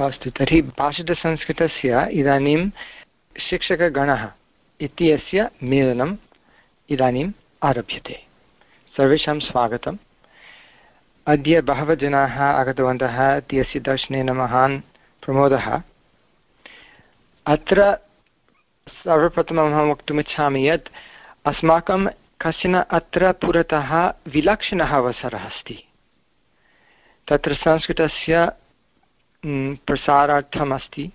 अस्तु तर्हि भाषितसंस्कृतस्य इदानीं शिक्षकगणः इत्यस्य मेलनम् इदानीम् आरभ्यते। सर्वेषां स्वागतम्। अद्य बहवः जनाः आगतवन्तः इत्यस्य दर्शनेन महान् प्रमोदः। अत्र सर्वप्रथमम् अहं वक्तुमिच्छामि यत् अस्माकं कश्चन अत्र पुरतः विलक्षणः अवसरः अस्ति। तत्र संस्कृतस्य प्रसारार्थम् अस्ति,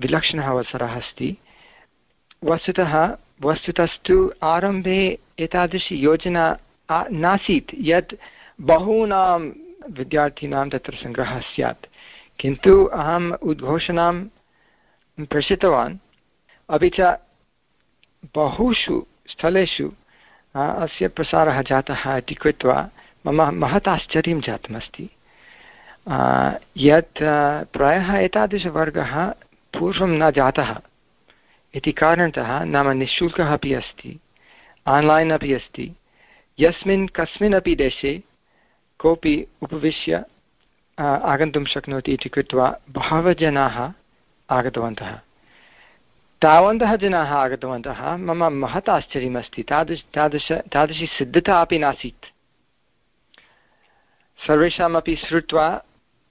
विलक्षणः अवसरः अस्ति। वस्तुतः, वस्तुतस्तु आरम्भे एतादृशी योजना नासीत्, यत् बहूनां विद्यार्थिनां तत्र सङ्ग्रहः स्यात्। किन्तु अहम् उद्घोषणां प्रेषितवान्। अपि च बहुषु स्थलेषु अस्य प्रसारः जातः इति कृत्वा मम महत् आश्चर्यं जातमस्ति। यत् प्रायः एतादृशवर्गः पूर्वं न जातः। इति कारणतः नाम निःशुल्कः अपि अस्ति, आन्लैन् अपि अस्ति। यस्मिन् कस्मिन्नपि देशे कोऽपि उपविश्य आगन्तुं शक्नोति इति कृत्वा बहवः जनाः आगतवन्तः। तावन्तः जनाः आगतवन्तः, मम महत् आश्चर्यमस्ति। तादृश तादृश, तादृशी सिद्धता अपि नासीत्। सर्वेषामपि श्रुत्वा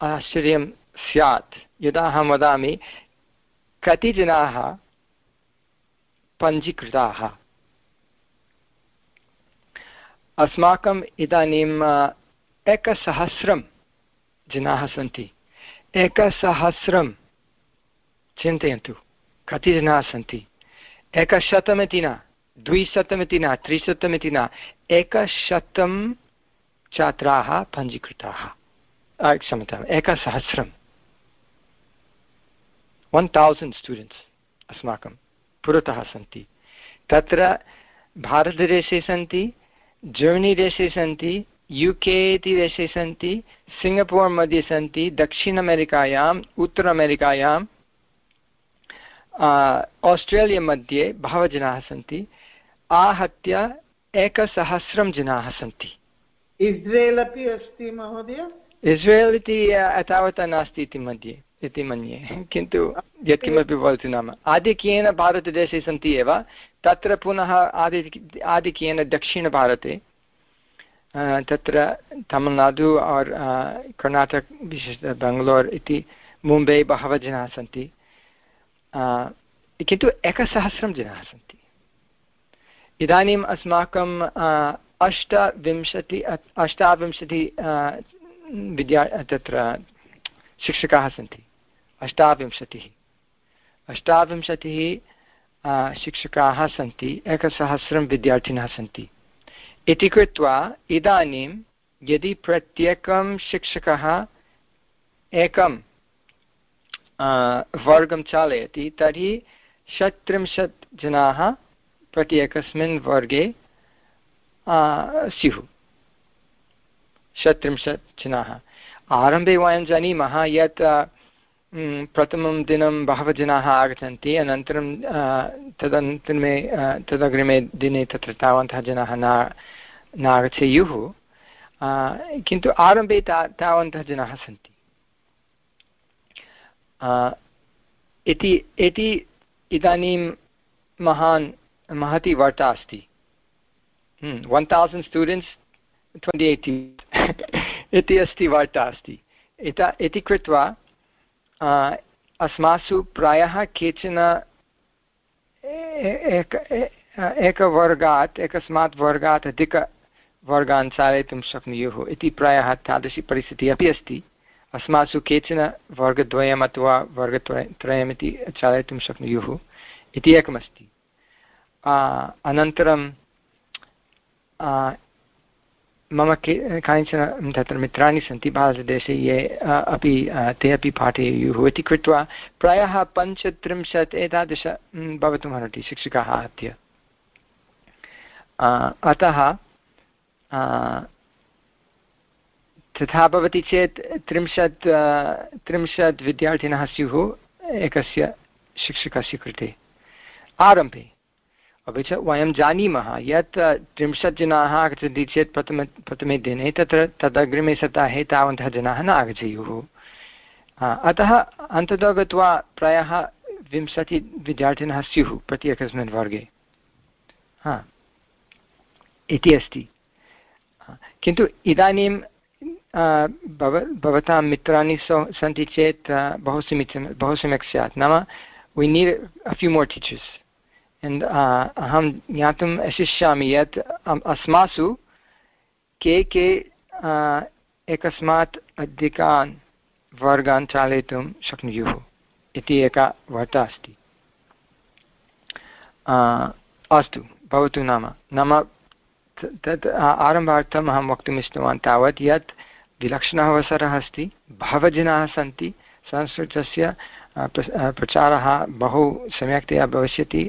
आश्चर्यं स्यात्। यदा अहं वदामि कति जनाः पञ्जीकृताः? अस्माकम् इदानीम् एकसहस्रं जनाः सन्ति। एकसहस्रं चिन्तयन्तु कति जनाः सन्ति? एकशतमिति न, द्विशतमिति न, त्रिशतमिति न, एकशतं छात्राः पञ्जीकृताः। क्षम्यताम् एकसहस्रं। वन् तौसण्ड् स्टूडेण्ट्स् अस्माकं पुरतः सन्ति। तत्र भारतदेशे सन्ति, जर्मनी देशे सन्ति यु के इति देशे सन्ति सिङ्गपूर् मध्ये सन्ति, दक्षिण अमेरिकायाम् उत्तर अमेरिकायाम् आस्ट्रेलिया मध्ये बहवः जनाः सन्ति। आहत्य एकसहस्रं जनाः सन्ति। इस्रेल् अपि अस्ति महोदय? इस्रेल् इति तावता नास्ति इति मध्ये इति मन्ये किन्तु यत्किमपि भवतु नाम आधिक्येन भारतदेशे सन्ति एव तत्र पुनः आदि आधिक्येन दक्षिणभारते तत्र तमिल्नाडु और् कर्णाटक विशेषतः बेङ्गलोर् इति मुम्बै बहवः जनाः सन्ति किन्तु एकसहस्रं जनाः सन्ति इदानीम् अस्माकं अष्टविंशति अष्टाविंशति विद्या, तत्र शिक्षकाः सन्ति। अष्टाविंशतिः। अष्टाविंशतिः शिक्षकाः सन्ति, एकसहस्रं विद्यार्थिनः सन्ति। इति कृत्वा इदानीं यदि प्रत्येकं शिक्षकः एकं वर्गं चालयति, तर्हि षट्त्रिंशत् जनाः प्रति एकस्मिन् वर्गे स्युः। षट्त्रिंशत् जनाः आरम्भे वयं जानीमः यत् प्रथमं दिनं बहवः जनाः आगच्छन्ति, अनन्तरं तदनन्तरमे तदग्रिमे दिने तत्र तावन्तः जनाः न न आगच्छेयुः किन्तु आरम्भे ता, तावन्तः जनाः सन्ति। इति इति इदानीं महान्, महती वार्ता अस्ति। वन् तौसण्ड् स्टूडेण्ट्स् ट्वेण्टि इति अस्ति वार्ता अस्ति इति कृत्वा अस्मासु प्रायः केचन एक एकवर्गात् एकस्मात् वर्गात् अधिकवर्गान् चालयितुं शक्नुयुः इति प्रायः तादृशी परिस्थितिः अपि अस्ति अस्मासु केचन वर्गद्वयम् अथवा वर्गत्रय त्रयमिति चालयितुं शक्नुयुः इति एकमस्ति अनन्तरं मम के, कानिचन, तत्र मित्राणि सन्ति भारतदेशे, ये अपि ते अपि पाठयेयुः इति कृत्वा प्रायः पञ्चत्रिंशत् एतादृश भवितुमर्हति शिक्षकाः अद्य। अतः तथा भवति चेत् त्रिंशत् त्रिंशत् विद्यार्थिनः स्युः एकस्य शिक्षकस्य कृते। आरम्भे। अपि च वयं जानीमः यत् त्रिंशत् जनाः आगच्छन्ति चेत् प्रथम, प्रथमे दिने तत्र तदग्रिमे सप्ताहे तावन्तः जनाः न आगच्छेयुः। अतः अन्ततो गत्वा प्रायः विंशतिविद्यार्थिनः स्युः प्रति एकस्मिन् वर्गे। हा, इति अस्ति। किन्तु इदानीं भव, भवतां मित्राणि सन्ति चेत् बहु समीचीनं, बहु सम्यक् स्यात्। नाम we need a few more teachers अहं ज्ञातुम् इच्छिष्यामि यत् अस्मासु के के एकस्मात् अधिकान् वर्गान् चालयितुं शक्नुयुः इति एका वार्ता अस्ति अस्तु भवतु नाम नाम तत् आरम्भार्थम् अहं वक्तुम् इष्टवान् तावत् यत् विलक्षणः अवसरः अस्ति बहवः जनाः सन्ति संस्कृतस्य प्रचारः बहु सम्यक्तया भविष्यति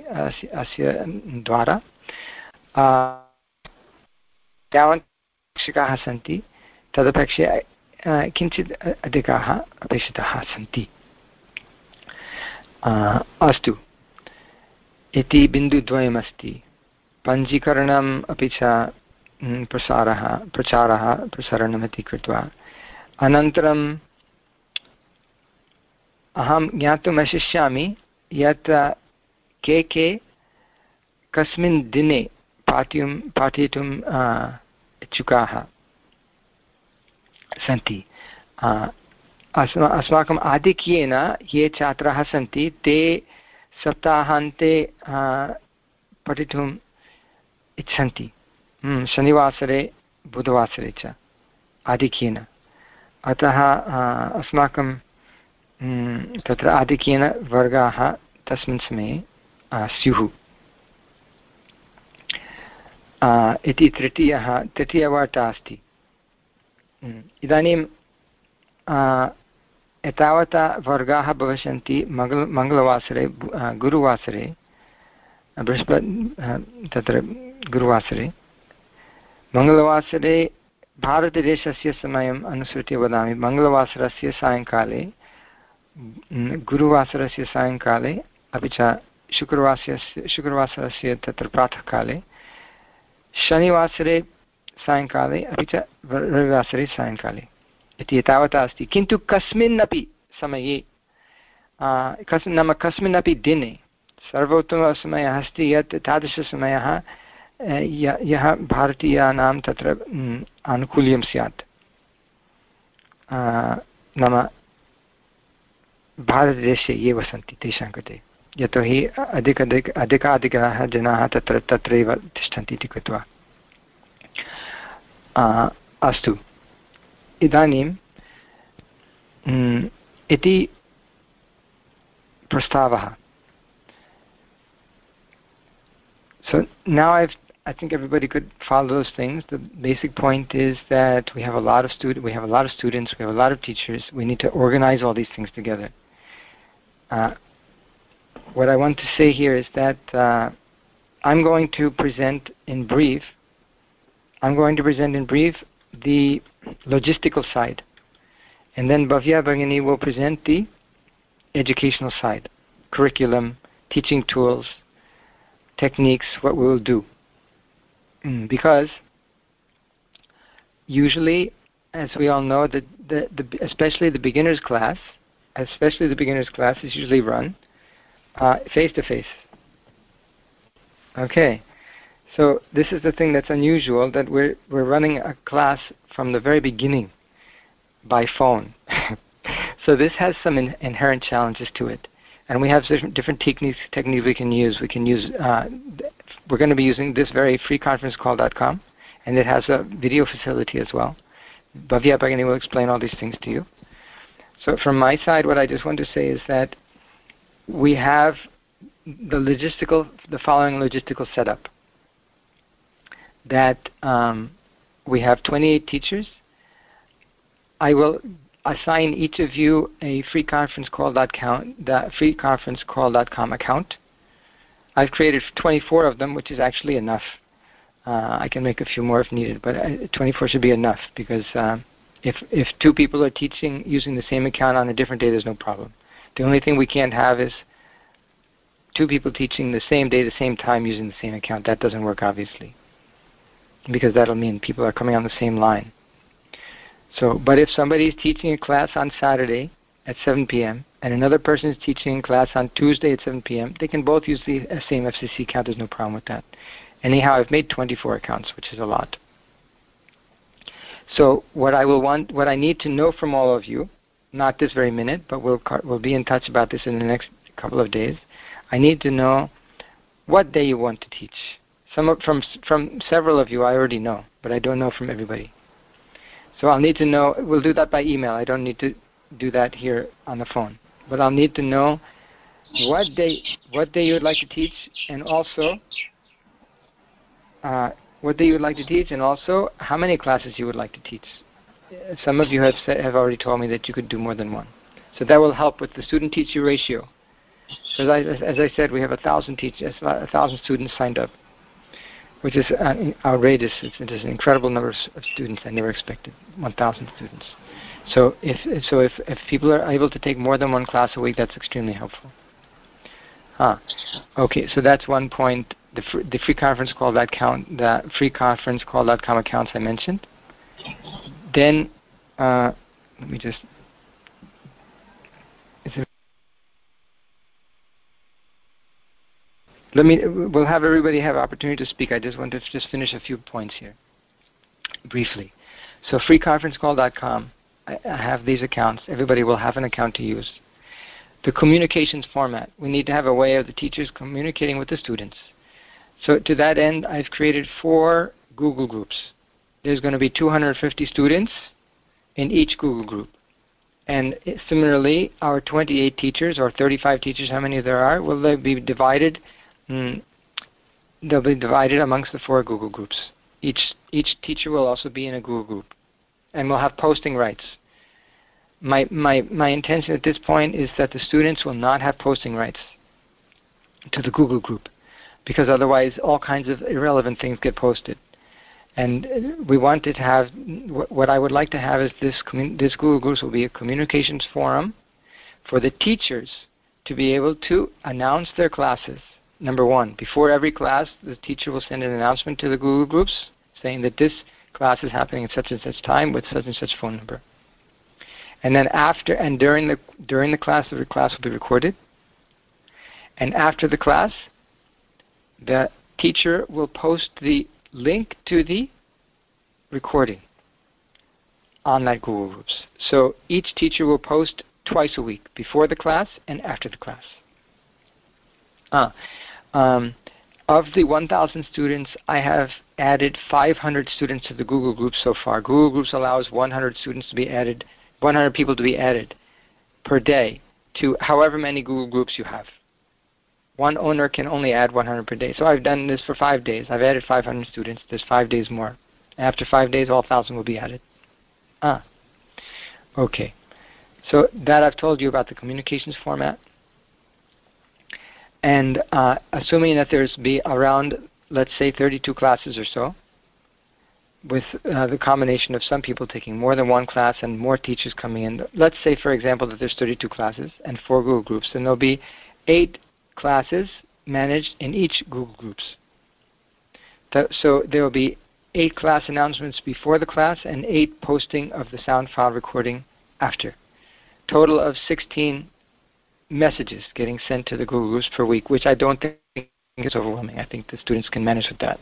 अस्य द्वारा। यावत् शिक्षकाः सन्ति, तदपेक्षया किञ्चित् अधिकाः अपेक्षिताः सन्ति। अस्तु। इति बिन्दुद्वयमस्ति। पञ्जीकरणम् अपि च प्रसारः, प्रचारः प्रसारणमिति कृत्वा, अनन्तरम् अहं ज्ञातुम् अशिष्यामि यत् के के कस्मिन् दिने पाठ्यं पाठयितुम् इच्छुकाः सन्ति। अस्मा अस्माकम् आधिक्येन ये छात्राः सन्ति ते सप्ताहान्ते पठितुम् इच्छन्ति। हम्म, शनिवासरे बुधवासरे च आधिक्येन। अतः अस्माकं तत्र आधिक्येन वर्गाः तस्मिन् समये स्युः। इति तृतीयः तृतीयवार्ता अस्ति। इदानीं एतावता वर्गाः भविष्यन्ति मङ्गल, मङ्गलवासरे गुरुवासरे, बृहस्पति तत्र गुरुवासरे। मङ्गलवासरे भारतदेशस्य समयम् अनुसृत्य वदामि। मङ्गलवासरस्य सायङ्काले गुरुवासरस्य सायङ्काले अपि च शुक्रवासरस्य शुक्रवासरस्य तत्र प्रातःकाले, शनिवासरे सायङ्काले अपि च रविवासरे सायङ्काले इति एतावता अस्ति। किन्तु कस्मिन्नपि समये कस् नाम कस्मिन्नपि दिने सर्वोत्तमसमयः अस्ति यत् तादृशसमयः यः भारतीयानां तत्र आनुकूल्यं स्यात्। नाम भारतदेशे ये वसन्ति तेषां कृते यतोहि अधिक अधिक अधिकाधिकाः जनाः तत्र तत्रैव तिष्ठन्ति इति कृत्वा अस्तु इदानीं इति प्रस्तावः So now I've, I think everybody could follow those things. The basic point is that we have a lot of student, we have a lot of students, we have a lot of teachers. We need to organize all these things together. Uh, what I want to say here is that uh, I'm going to present in brief. I'm going to present in brief the logistical side, and then Bhavya Bhagini will present the educational side, curriculum, teaching tools, techniques, what we will do. Mm, because usually, as we all know, the, the, the, especially the beginner's class, especially the beginner's class is usually run face to face. Okay, so this is the thing that's unusual that we're we're running a class from the very beginning by phone. so this has some in, inherent challenges to it and we have different techniques techniques we can use. We can use. Uh, we're going to be using this very free conference call.com, and it has a video facility as well. Bhavya Bhagini will explain all these things to you. So from my side, what I just want to say is that we have the logistical, the following logistical setup. That um, we have 28 teachers. I will assign each of you a free conference call.com, free conference call.com account. I've created 24 of them, which is actually enough. Uh, I can make a few more if needed, but uh, 24 should be enough because uh, if if two people are teaching using the same account on a different day, there's no problem. The only thing we can't have is two people teaching the same day, the same time, using the same account. That doesn't work, obviously, because that'll mean people are coming on the same line. So, but if somebody is teaching a class on Saturday at 7 p.m. and another person is teaching a class on Tuesday at 7 p.m., they can both use the uh, same FCC account. There's no problem with that. Anyhow, I've made 24 accounts, which is a lot. So what I will want, what I need to know from all of you, not this very minute, but we'll we'll be in touch about this in the next couple of days. I need to know what day you want to teach. Some from from several of you I already know, but I don't know from everybody. So I'll need to know. We'll do that by email. I don't need to do that here on the phone. But I'll need to know what day what day you would like to teach, and also uh, what day you would like to teach, and also how many classes you would like to teach. Some of you have said, have already told me that you could do more than one. So that will help with the student-teacher ratio. As I, as I said, we have a thousand teachers, a thousand students signed up which is uh, outrageous. It's, it is an incredible number of students. I never expected 1,000 students. So if so, if, if people are able to take more than one class a week, that's extremely helpful. Ah, okay. So that's one point. The free, the free conference call that count the free conference call.com accounts I mentioned. Then uh, let me just Let me. We'll have everybody have opportunity to speak. I just want to just finish a few points here, briefly. So freeconferencecall.com. I, I have these accounts. Everybody will have an account to use. The communications format. We need to have a way of the teachers communicating with the students. So to that end, I've created four Google groups. There's going to be 250 students in each Google group. And similarly, our 28 teachers or 35 teachers, how many there are, will they be divided mm, they'll be divided amongst the four Google groups. Each each teacher will also be in a Google group, and will have posting rights. My my my intention at this point is that the students will not have posting rights to the Google group, because otherwise all kinds of irrelevant things get posted. And we wanted to have what I would like to have is this this Google groups will be a communications forum for the teachers to be able to announce their classes number one, before every class, the teacher will send an announcement to the Google groups saying that this class is happening at such and such time with such and such phone number. And then after and during the during the class, the class will be recorded. And after the class, the teacher will post the link to the recording on that Google Groups. So each teacher will post twice a week, before the class and after the class. Ah, um, of the 1,000 students, I have added 500 students to the Google Groups so far. Google Groups allows 100 students to be added, 100 people to be added per day to however many Google Groups you have. One owner can only add 100 per day. So I've done this for five days. I've added 500 students. There's five days more. After five days, all 1,000 will be added. Ah, okay. So that I've told you about the communications format. And uh, assuming that there's be around, let's say, 32 classes or so, with uh, the combination of some people taking more than one class and more teachers coming in. Let's say, for example, that there's 32 classes and four Google groups, then there'll be eight classes managed in each Google groups. so there will be eight class announcements before the class and eight posting of the sound file recording after. Total of 16 messages getting sent to the Google Groups per week, which I don't think is overwhelming. I think the students can manage with that.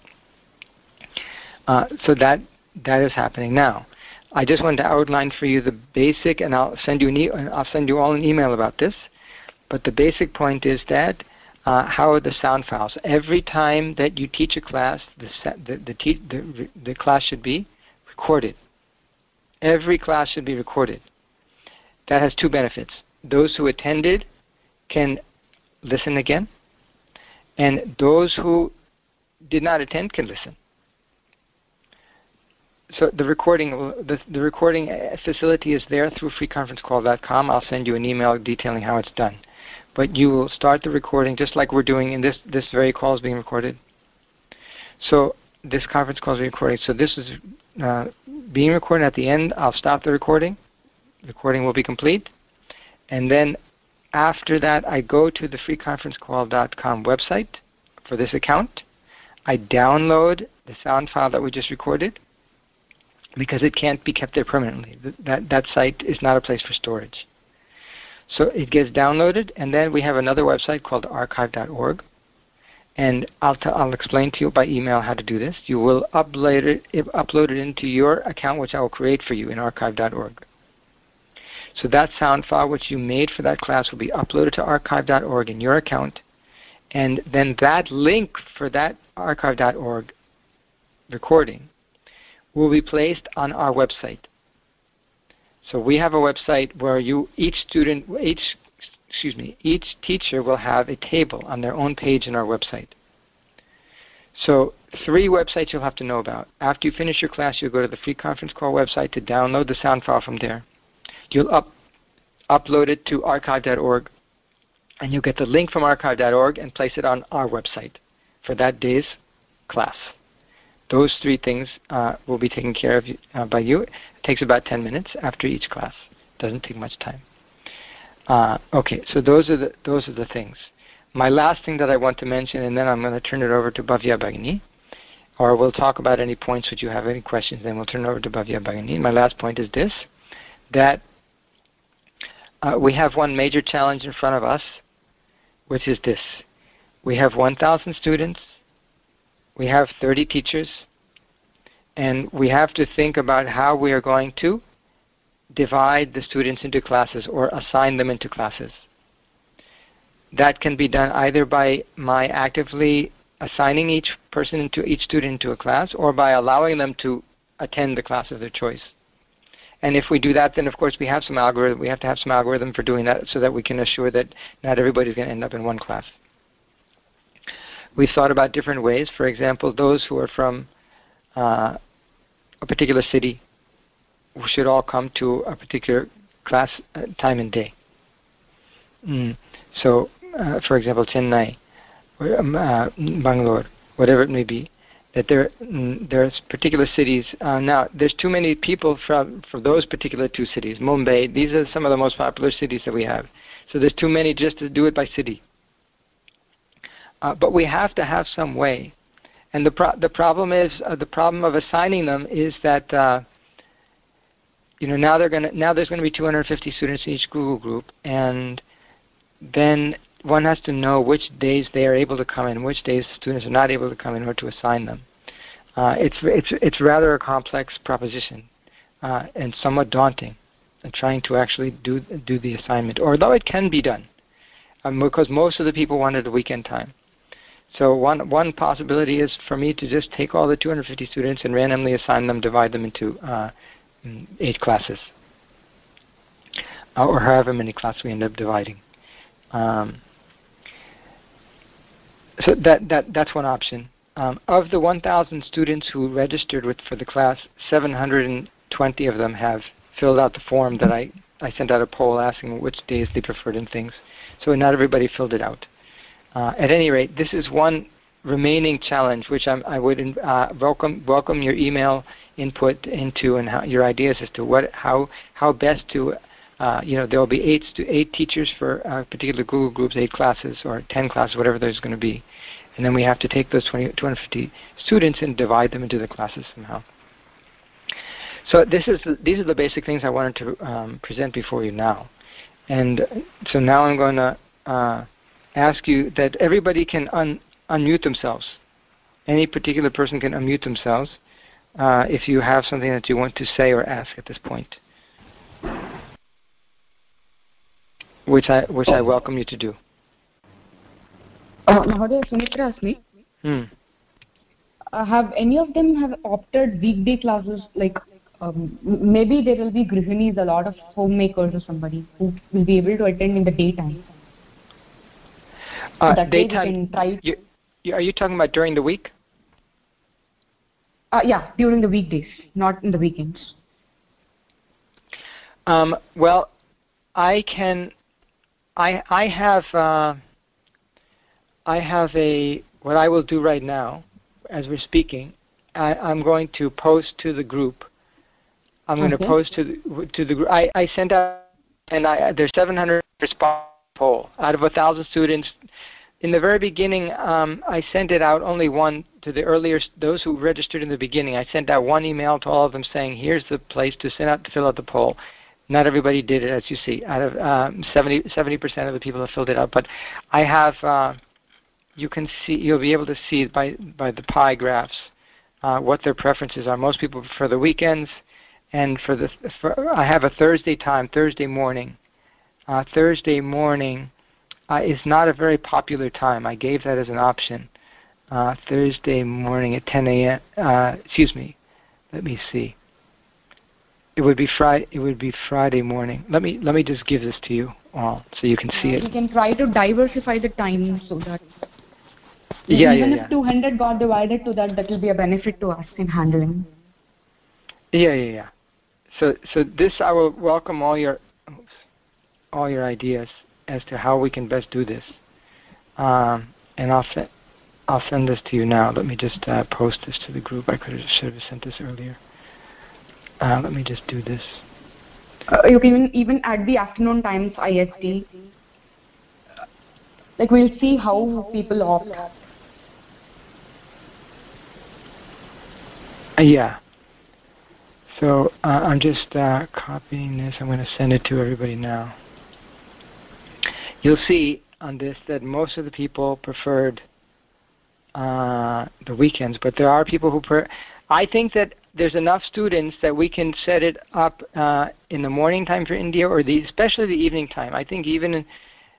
Uh, so that that is happening now. I just wanted to outline for you the basic, and I'll send you an e- I'll send you all an email about this. But the basic point is that uh, how are the sound files? Every time that you teach a class, the the the, te- the, the class should be recorded. Every class should be recorded. That has two benefits. Those who attended can listen again, and those who did not attend can listen. So the recording, the, the recording facility is there through freeconferencecall.com. I'll send you an email detailing how it's done. But you will start the recording just like we're doing in this. This very call is being recorded. So this conference call is being recorded. So this is uh, being recorded. At the end, I'll stop the recording. The recording will be complete, and then after that, I go to the freeconferencecall.com website for this account. I download the sound file that we just recorded because it can't be kept there permanently. That, that site is not a place for storage. So it gets downloaded, and then we have another website called archive.org. And I'll, t- I'll explain to you by email how to do this. You will upload it, upload it into your account, which I will create for you in archive.org. So that sound file which you made for that class will be uploaded to archive.org in your account, and then that link for that archive.org recording will be placed on our website. So we have a website where you each student each excuse me each teacher will have a table on their own page in our website. So three websites you'll have to know about. After you finish your class, you'll go to the free conference call website to download the sound file from there. You'll up, upload it to archive.org, and you'll get the link from archive.org and place it on our website for that day's class. Those three things uh, will be taken care of uh, by you. It takes about 10 minutes after each class. Doesn't take much time. Uh, okay, so those are the those are the things. My last thing that I want to mention, and then I'm going to turn it over to Bhavya Bhagini, or we'll talk about any points which you have any questions. Then we'll turn it over to Bhavya Bhagini. My last point is this: that uh, we have one major challenge in front of us, which is this: we have 1,000 students we have 30 teachers, and we have to think about how we are going to divide the students into classes or assign them into classes. That can be done either by my actively assigning each person into each student into a class or by allowing them to attend the class of their choice. And if we do that, then of course we have some algorithm. We have to have some algorithm for doing that, so that we can assure that not everybody's going to end up in one class. We've thought about different ways. For example, those who are from uh, a particular city should all come to a particular class uh, time and day. Mm. So, uh, for example, Chennai, or, um, uh, Bangalore, whatever it may be, that there mm, there's particular cities uh, now. There's too many people from for those particular two cities. Mumbai. These are some of the most popular cities that we have. So there's too many just to do it by city. Uh, but we have to have some way. And the pro- the problem is uh, the problem of assigning them is that uh, you know now they're going now there's going to be 250 students in each Google group, and then one has to know which days they are able to come in, which days students are not able to come in, or to assign them. Uh, it's it's it's rather a complex proposition uh, and somewhat daunting, uh, trying to actually do do the assignment. Although it can be done, um, because most of the people wanted the weekend time. So one one possibility is for me to just take all the 250 students and randomly assign them, divide them into uh, mm, eight classes, uh, or however many classes we end up dividing. Um, so that that that's one option. Um, of the 1,000 students who registered with for the class, 720 of them have filled out the form that I I sent out a poll asking which days they preferred and things. So not everybody filled it out. Uh, at any rate, this is one remaining challenge which I'm, i would uh, welcome welcome your email input into and how, your ideas as to what how how best to uh, you know there will be eight stu- eight teachers for uh, particular Google groups, eight classes or ten classes, whatever there's going to be, and then we have to take those 20, 250 students and divide them into the classes somehow. So this is these are the basic things I wanted to um, present before you now, and so now I'm going to uh, ask you that everybody can un- unmute themselves. Any particular person can unmute themselves uh, if you have something that you want to say or ask at this point, which I which I welcome you to do. Uh, Mahodaya, Sumitra Asmi. Hmm. Uh, have any of them have opted weekday classes? Like um, maybe there will be grihinis, a lot of homemakers or somebody who will be able to attend in the daytime. Uh, that daytime. try You, you, are you talking about during the week? Uh, yeah, during the weekdays, not in the weekends. Um, well, I can. I I have. Uh, I have a what I will do right now, as we're speaking. I, I'm going to post to the group. I'm going to post to the to the group. I, I sent out, and I, there's 700 response poll out of a thousand students. In the very beginning, um, I sent it out only one to the earlier those who registered in the beginning. I sent out one email to all of them saying, "Here's the place to send out to fill out the poll." not everybody did it, as you see. Out of um, 70 percent of the people have filled it out, but I have. Uh, you can see. You'll be able to see by by the pie graphs uh, what their preferences are. Most people prefer the weekends, and for the for, I have a Thursday time, Thursday morning. Uh, Thursday morning uh, is not a very popular time. I gave that as an option. Uh, Thursday morning at 10 a.m. Uh, excuse me. Let me see. It would be Friday. It would be Friday morning. Let me let me just give this to you all so you can see it. We can try to diversify the time so that yeah, even yeah, if yeah. 200 got divided to that, that will be a benefit to us in handling. Yeah, yeah, yeah. So, so this I will welcome all your, oops, all your ideas as to how we can best do this, um, and I'll send, I'll send this to you now. Let me just uh, post this to the group. I could have should have sent this earlier. Uh, let me just do this. Uh, you can even even at the afternoon times IST. Like we'll see how people opt. Uh, yeah. So uh, I'm just uh, copying this. I'm going to send it to everybody now. You'll see on this that most of the people preferred uh, the weekends, but there are people who. Per- I think that there's enough students that we can set it up uh, in the morning time for India, or the especially the evening time. I think even in,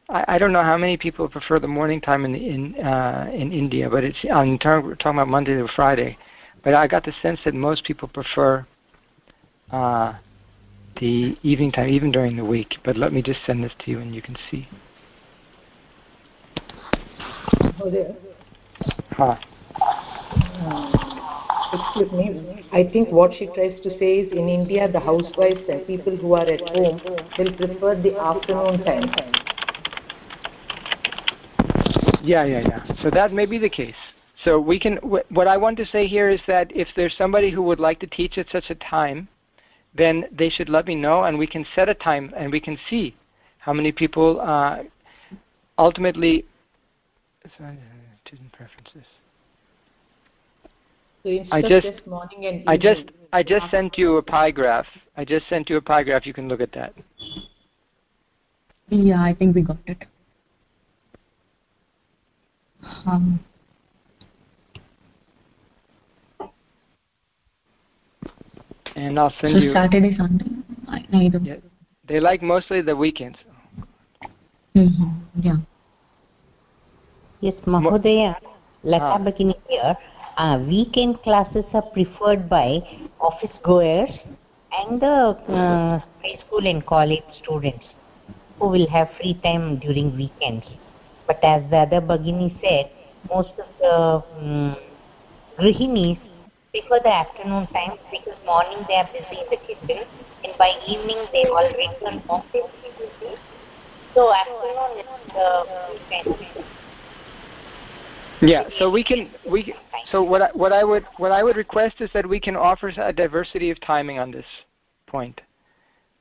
I, I don't know how many people prefer the morning time in in uh, in India, but it's we're talking about Monday to Friday. But I got the sense that most people prefer uh, the evening time, even during the week. But let me just send this to you, and you can see. Excuse me. I think what she tries to say is in India, the housewives and people who are at home will prefer the afternoon time. Yeah, yeah, yeah. So that may be the case. So we can. Wh- what I want to say here is that if there's somebody who would like to teach at such a time, then they should let me know, and we can set a time, and we can see how many people uh, ultimately. Sorry, student preferences. So instead I just- just morning and I just I just sent you a pie graph. I just sent you a pie graph. You can look at that. Yeah, I think we got it. Um, And I'll send so you. Saturday, Sunday, I- neither. Yeah. They like mostly the weekends. hmm Yeah. Yes, Mahodaya, Lata Ah. Bhagini here. Uh, weekend classes are preferred by office goers and the uh, high school and college students who will have free time during weekends. But as the other Bhagini said, most of the um, Grihinis prefer the afternoon time because morning they are busy in the kitchen and by evening they all return home. So afternoon is the weekend. Yeah, so we can we can- so what I, what I would what I would request is that we can offer a diversity of timing on this point.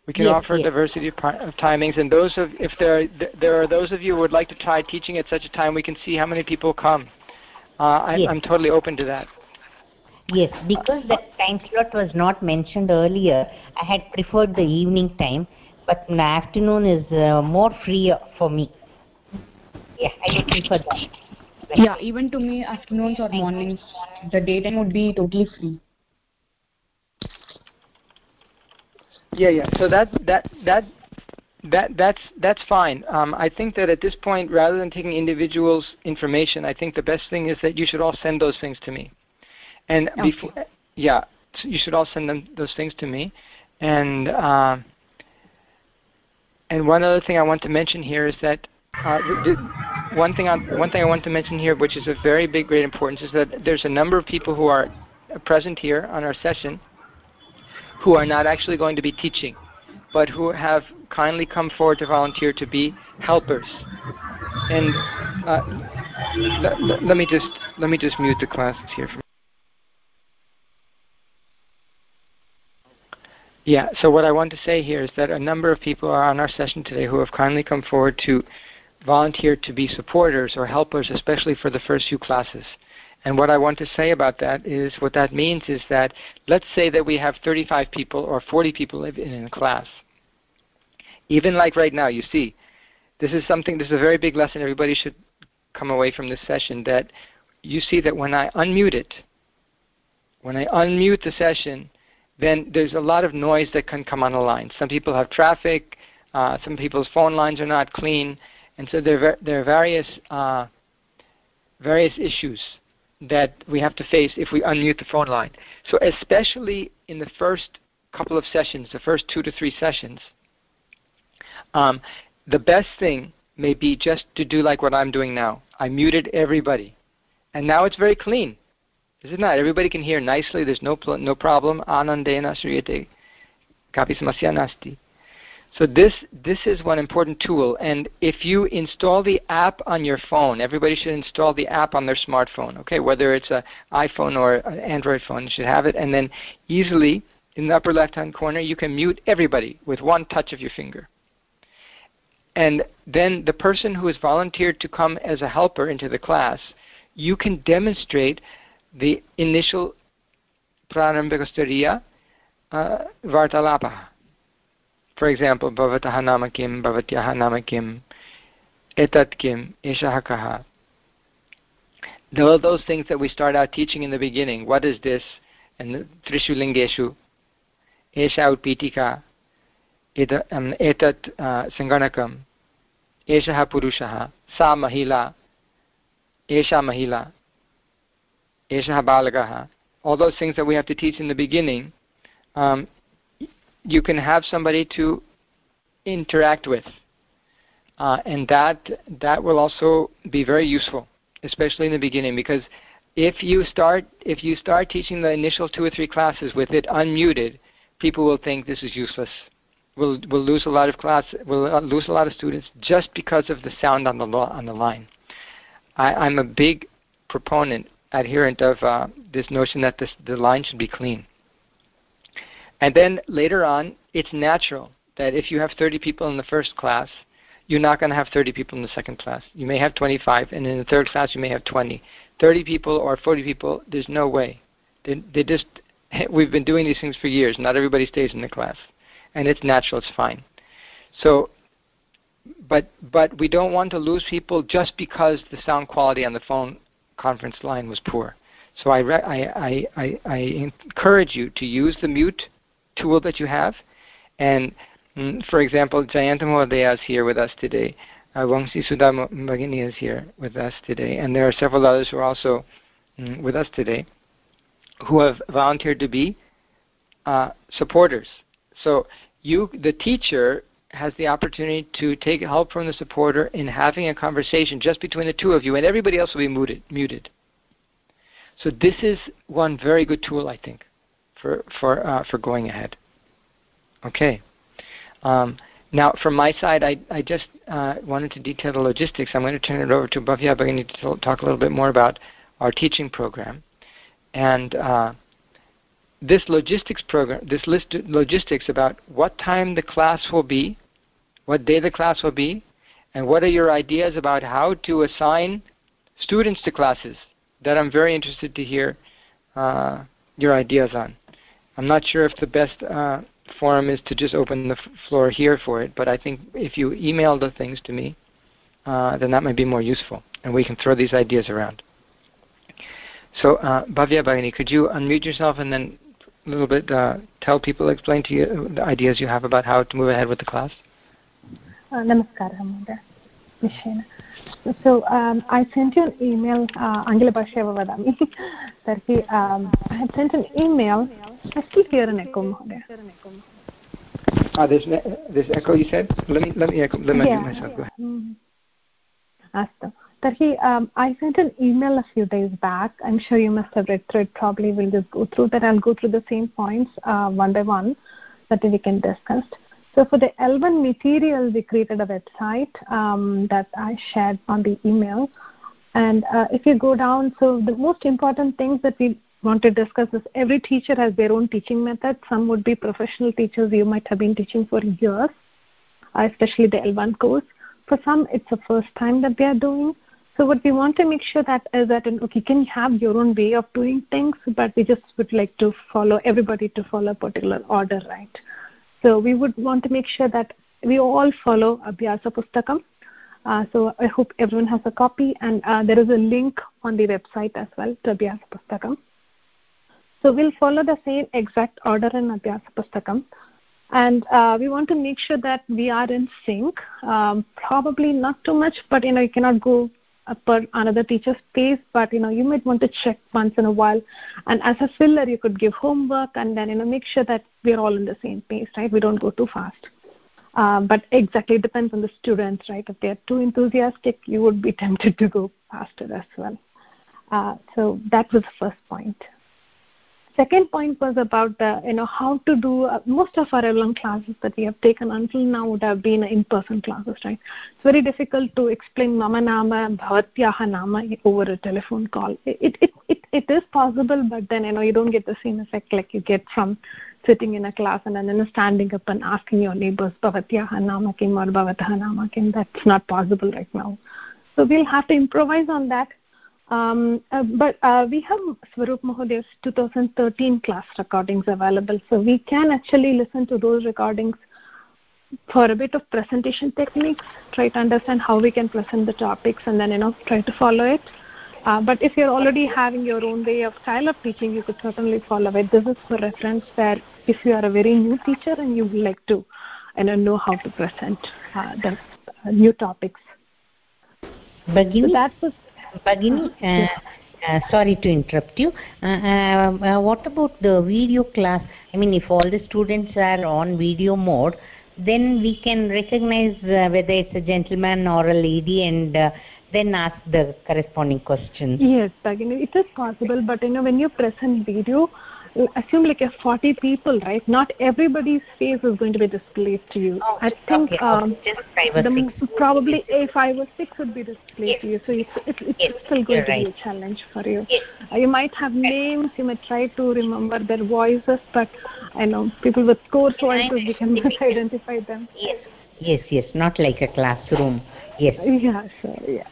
We can Yes, offer a yes. diversity of, pi- of timings, and those of if there are, there are those of you who would like to try teaching at such a time, we can see how many people come. Uh, I, Yes. I'm totally open to that. Yes, because that time slot was not mentioned earlier, I had preferred the evening time, but the afternoon is uh, more free for me. Yeah, I would prefer that. Yeah, even to me, afternoons or mornings, the daytime would be totally free. Yeah, yeah. So that that that that that's that's fine. Um, I think that at this point, rather than taking individuals' information, I think the best thing is that you should all send those things to me. And Okay. before, yeah, so you should all send them those things to me. And um, and one other thing I want to mention here is that uh, one thing I, one thing I want to mention here, which is of very big great importance, is that there's a number of people who are present here on our session who are not actually going to be teaching, but who have kindly come forward to volunteer to be helpers. And uh, let, let, let me just let me just mute the classes here. For yeah. So what I want to say here is that a number of people are on our session today who have kindly come forward to volunteer to be supporters or helpers, especially for the first few classes. And what I want to say about that is what that means is that let's say that we have 35 people or 40 people in a class. Even like right now, you see, this is something, this is a very big lesson. Everybody should come away from this session that you see that when I unmute it, when I unmute the session, then there's a lot of noise that can come on the line. Some people have traffic, uh, some people's phone lines are not clean, and so there, there are various uh, various issues that we have to face if we unmute the phone line. So especially in the first couple of sessions, the first two to three sessions, um, the best thing may be just to do like what I'm doing now. I muted everybody, and now it's very clean. Is it not? Everybody can hear nicely. There's no pl- no problem. Anandena. Kapi samasya nasti. So this this is one important tool. And if you install the app on your phone, everybody should install the app on their smartphone. Okay, whether it's an iPhone or an Android phone, you should have it. And then easily in the upper left-hand corner, you can mute everybody with one touch of your finger. And then the person who has volunteered to come as a helper into the class, you can demonstrate the initial pranambikastariya uh, vartalapa. For example, bhavatah nama kim, bhavatyaha nama kim, etat kim, eshaha kaha. All those things that we start out teaching in the beginning. What is this? And trishu lingeshu, esha utpitika, एतत् सङ्गणकम् एषः पुरुषः सा महिला एषा महिला एषः बालकः all those things that we have to teach in the beginning um, you can have somebody to interact with uh, and that that will also be very useful especially in the beginning because if you start if you start teaching the initial two or three classes with it unmuted people will think this is useless we'll, we'll lose a lot of class, we'll uh, lose a lot of students just because of the sound on the on the line. I, am a big proponent, adherent of uh, this notion that this, the line should be clean. And then later on, it's natural that if you have 30 people in the first class, you're not going to have 30 people in the second class. You may have 25, and in the third class you may have 20. 30 people or 40 people, there's no way. They, they just, we've been doing these things for years. Not everybody stays in the class and it's natural, it's fine. So, but but we don't want to lose people just because the sound quality on the phone conference line was poor. So I, re- I, I, I, I encourage you to use the mute tool that you have. And mm, for example, Jayanta Mahodaya is here with us today. Uh, Wangsi Sudha Bhagini is here with us today. And there are several others who are also mm, with us today who have volunteered to be uh, supporters so you, the teacher, has the opportunity to take help from the supporter in having a conversation just between the two of you, and everybody else will be muted. muted. So this is one very good tool, I think, for for uh, for going ahead. Okay. Um, now, from my side, I, I just uh, wanted to detail the logistics. I'm going to turn it over to Bhavya Bhagini to talk a little bit more about our teaching program. And uh, this logistics program, this list logistics about what time the class will be, what day the class will be, and what are your ideas about how to assign students to classes. That I'm very interested to hear uh, your ideas on. I'm not sure if the best uh, forum is to just open the f- floor here for it, but I think if you email the things to me, uh, then that might be more useful, and we can throw these ideas around. So, uh, Bhavya Bhagini, could you unmute yourself and then a little bit uh, tell people, explain to you the ideas you have about how to move ahead with the class? Uh, namaskar, Hamada. निश्चयेन सो ऐ sent यु email आङ्ग्लभाषा एव वदामि तर्हि I have sent an email I still here an echo महोदय Ah, there's there's echo. You said. Let me let me echo. Let me yeah. myself. Go ahead. अस्तु Tarhi, um, I sent an email a few days back. I'm sure you must have read through it. Probably we'll just go through that. I'll go through the same points uh, one by one that we can discuss. So for the L1 material, we created a website um, that I shared on the email. And uh, if you go down, so the most important things that we want to discuss is every teacher has their own teaching method. Some would be professional teachers you might have been teaching for years, especially the L1 course. For some, it's the first time that they are doing. So what we want to make sure that is that okay, you can have your own way of doing things, but we just would like to follow everybody to follow a particular order, right? So we would want to make sure that we all follow Abhyasa Pustakam. Uh, so I hope everyone has a copy, and uh, there is a link on the website as well to Abhyasa Pustakam. So we'll follow the same exact order in Abhyasa Pustakam. And uh, we want to make sure that we are in sync. Um, probably not too much, but you know, you cannot go per another teacher's pace, but you know, you might want to check once in a while. And as a filler, you could give homework and then you know make sure that we're all in the same pace, right? We don't go too fast. Uh, but exactly it depends on the students, right? If they're too enthusiastic, you would be tempted to go faster as well. Uh, so that was the first point second point was about the, you know how to do uh, most of our LLM classes that we have taken until now would have been in-person classes, right? It's very difficult to explain Mama Nama, Bhavatyaha Nama over a telephone call. It, it, it, it is possible, but then you know you don't get the same effect like you get from sitting in a class and then standing up and asking your neighbors Bhavatyaha Nama Kim or Bhavataha Nama Kim. That's not possible right now. So we'll have to improvise on that um, uh, but uh, we have Swarup Mahoday's 2013 class recordings available, so we can actually listen to those recordings for a bit of presentation techniques, try to understand how we can present the topics, and then you know try to follow it. Uh, but if you're already having your own way of style of teaching, you could certainly follow it. This is for reference where if you are a very new teacher and you would like to you know, know how to present uh, the uh, new topics. Bhagini, so that was Bhagini, uh, uh, sorry to interrupt you. Uh, uh, what about the video class? I mean, if all the students are on video mode, then we can recognize whether it's a gentleman or a lady and then ask the corresponding questions. Yes, Bhagini, it is possible, but you know, when you present video, assume like a 40 people, right? Not everybody's face is going to be displayed to you. Oh, I think okay, um, okay. the, probably a five or six would be displayed yes. to you. So it's, it's, it's yes. still going You're to right. be a challenge for you. Yes. Uh, you might have names, you might try to remember their voices, but I know people with scores voices, you cannot identify them. Yes, yes, yes, not like a classroom. Yes. Yeah, sure, yeah.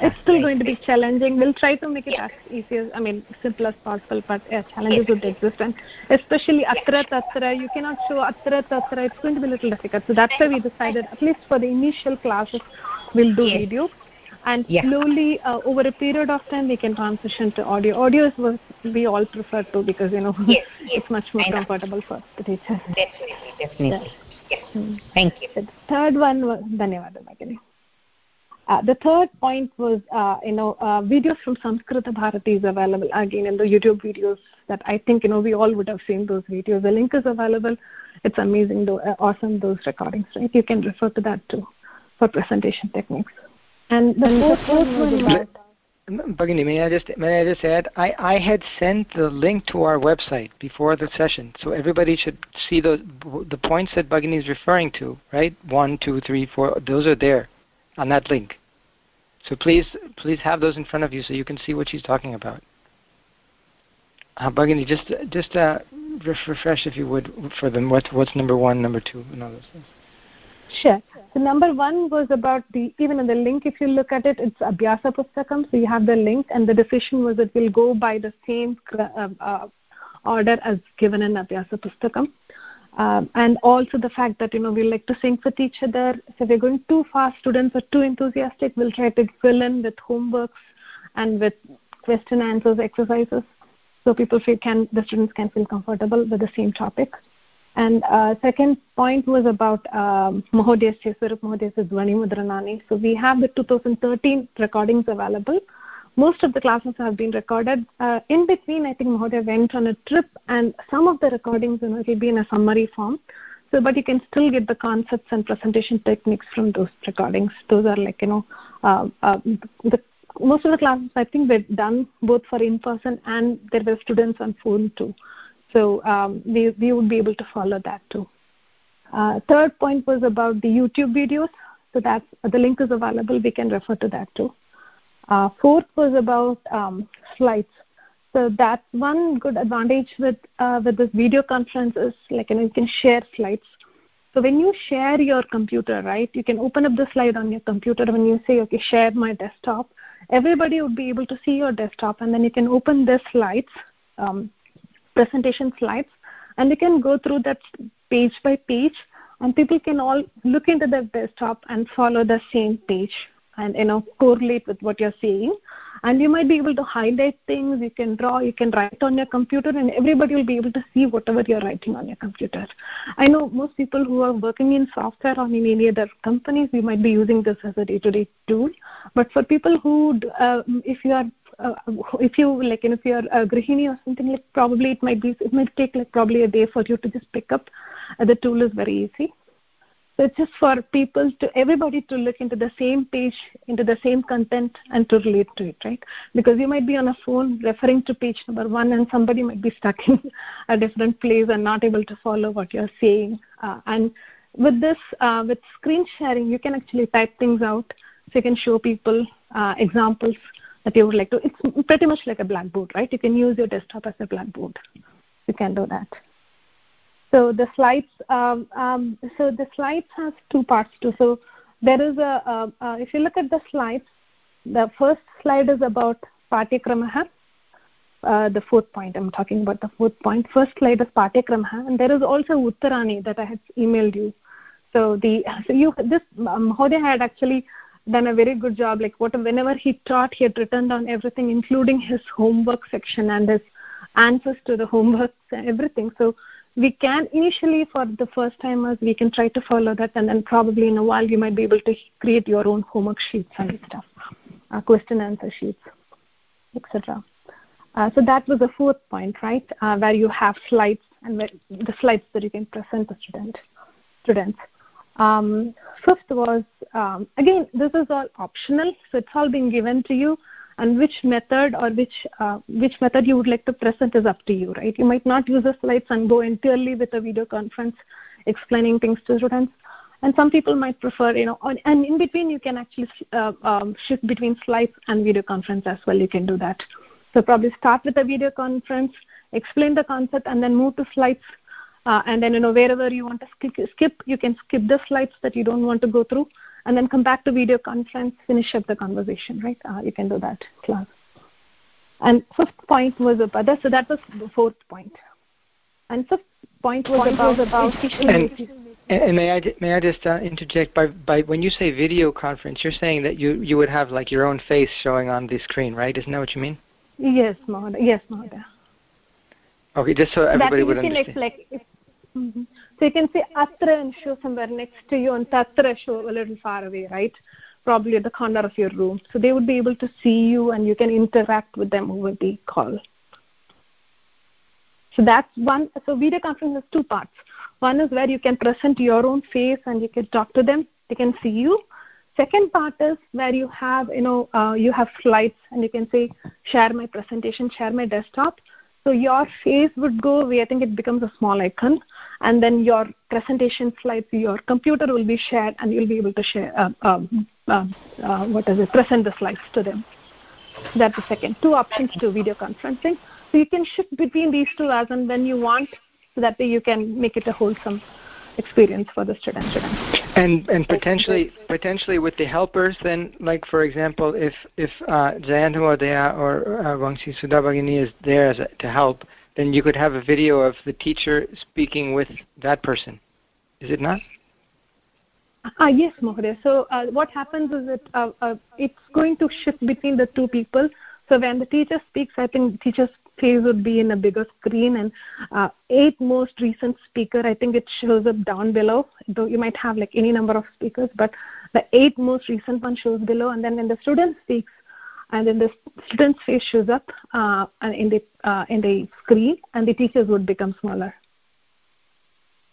It's still going to be challenging. We'll try to make it as easy as, I mean, simple as possible, but yeah, challenges would exist. And especially atra tatra, you cannot show atra tatra. It's going to be a little difficult. So that's why we decided, at least for the initial classes, we'll do video. And Yeah. slowly, uh, over a period of time, we can transition to audio. Audio is what we all prefer to because, you know, it's much more comfortable for the teacher. Definitely, definitely. Yes. Hmm. Thank you. The third one was Dhanyawad, Bhagini. Uh, the third point was, uh, you know, uh, videos from Samskrita Bharati is available again in the YouTube videos that I think, you know, we all would have seen those videos. The link is available. It's amazing, though, uh, awesome, those recordings, right? You can refer to that too for presentation techniques. And the fourth one was about, Bhagini, may I just may I just add? I, I had sent the link to our website before the session, so everybody should see the the points that Bhagini is referring to. Right, one, two, three, four. Those are there on that link. So please please have those in front of you so you can see what she's talking about. Uh, Bhagini, just just uh, ref- refresh if you would for them. What what's number one, number two, and all those things. Sure. So number one was about the even in the link. If you look at it, it's Abhyasa Pustakam. So you have the link, and the decision was it will go by the same uh, uh, order as given in Abhyasa Pustakam. Um, and also the fact that you know we like to sync with each other. So if we're going too fast, students are too enthusiastic. We'll try to fill in with homeworks and with question answers exercises, so people feel can the students can feel comfortable with the same topic. And uh, second point was about um, Mahoday's Swarup Mahoday's Dwani Mudranani. So we have the 2013 recordings available. Most of the classes have been recorded. Uh, in between, I think Mahoday went on a trip, and some of the recordings, you know, will be in a summary form. So, but you can still get the concepts and presentation techniques from those recordings. Those are like you know, uh, uh, the most of the classes I think were done both for in person and there were students on phone too. So um, we we would be able to follow that too. Uh, third point was about the YouTube videos. So that's the link is available. We can refer to that too. Uh, fourth was about um, slides. So that's one good advantage with uh, with this video conference is like you know you can share slides. So when you share your computer, right, you can open up the slide on your computer. When you say, okay, share my desktop, everybody would be able to see your desktop, and then you can open the slides, um, presentation slides, and you can go through that page by page and people can all look into the desktop and follow the same page and you know correlate with what you're saying and you might be able to highlight things you can draw you can write on your computer and everybody will be able to see whatever you're writing on your computer. I know most people who are working in software or in any other companies you might be using this as a day to day tool. But for people who uh, if you are uh, if you like if you're a grihini or something like probably it might be it might take like probably a day for you to just pick up. Uh, the tool is very easy so it's just for people to everybody to look into the same page, into the same content, and to relate to it, right? Because you might be on a phone referring to page number one, and somebody might be stuck in a different place and not able to follow what you're saying. Uh, and with this, uh, with screen sharing, you can actually type things out, so you can show people uh, examples that you would like to. It's pretty much like a blackboard, right? You can use your desktop as a blackboard. You can do that. So the slides, um, um, so the slides has two parts too. So there is a, uh, uh, if you look at the slides, the first slide is about Pathyakramaha, uh, the fourth point. I'm talking about the fourth point. First slide is Pathyakramaha, and there is also Uttarani that I had emailed you. So the so you this um, had actually done a very good job. Like what whenever he taught, he had written down everything, including his homework section and his answers to the homework and everything. So we can initially for the first timers we can try to follow that and then probably in a while you might be able to create your own homework sheets and stuff uh, question answer sheets etc uh, so that was the fourth point right? Uh, where you have slides and the slides that you can present to student students. Um, fifth was um, again this is all optional so it's all being given to you and which method or which uh, which method you would like to present is up to you right? You might not use the slides and go entirely with a video conference explaining things to students. And some people might prefer you know and in between you can actually uh, um, shift between slides and video conference as well. You can do that. So probably start with a video conference explain the concept and then move to slides. Uh, and then you know wherever you want to skip, skip you can skip the slides that you don't want to go through and then come back to video conference, finish up the conversation, right? Uh, you can do that class. And fifth point was about so that was the fourth point. And fifth point was point about, was about and, and may I may I just uh, interject by by when you say video conference, you're saying that you you would have like your own face showing on the screen, right? Isn't that what you mean? Yes, Mahoda. Yes, Mahoda. Okay, just so everybody that would understand. Like, like Mm-hmm. So you can say atra and show somewhere next to you and tatra show a little far away, right? Probably at the corner of your room. So they would be able to see you and you can interact with them over the call. So that's one. So video conference has two parts. One is where you can present your own face and you can talk to them. They can see you. Second part is where you have, you know, uh, you have slides and you can say, share my presentation, share my desktop so your face would go away. I think it becomes a small icon, and then your presentation slides, your computer will be shared, and you'll be able to share. Uh, um, uh, uh, what is it? Present the slides to them. That's the second. Two options to video conferencing. So you can shift between these two as and when you want, so that way you can make it a wholesome experience for the student. And and potentially potentially with the helpers, then like for example, if if uh, Jayanta Mahodaya or uh, Sudhabhagini is there as a, to help, then you could have a video of the teacher speaking with that person. Is it not? Uh, yes, Mahodaya. So uh, what happens is that uh, uh, it's going to shift between the two people. So when the teacher speaks, I think the teacher's face would be in a bigger screen. And uh, eight most recent speaker i think it shows up down below. Though you might have like any number of speakers but the eight most recent one shows below. And then when the student speaks and then the student's face shows up uh, in the uh, in the screen and the teachers would become smaller.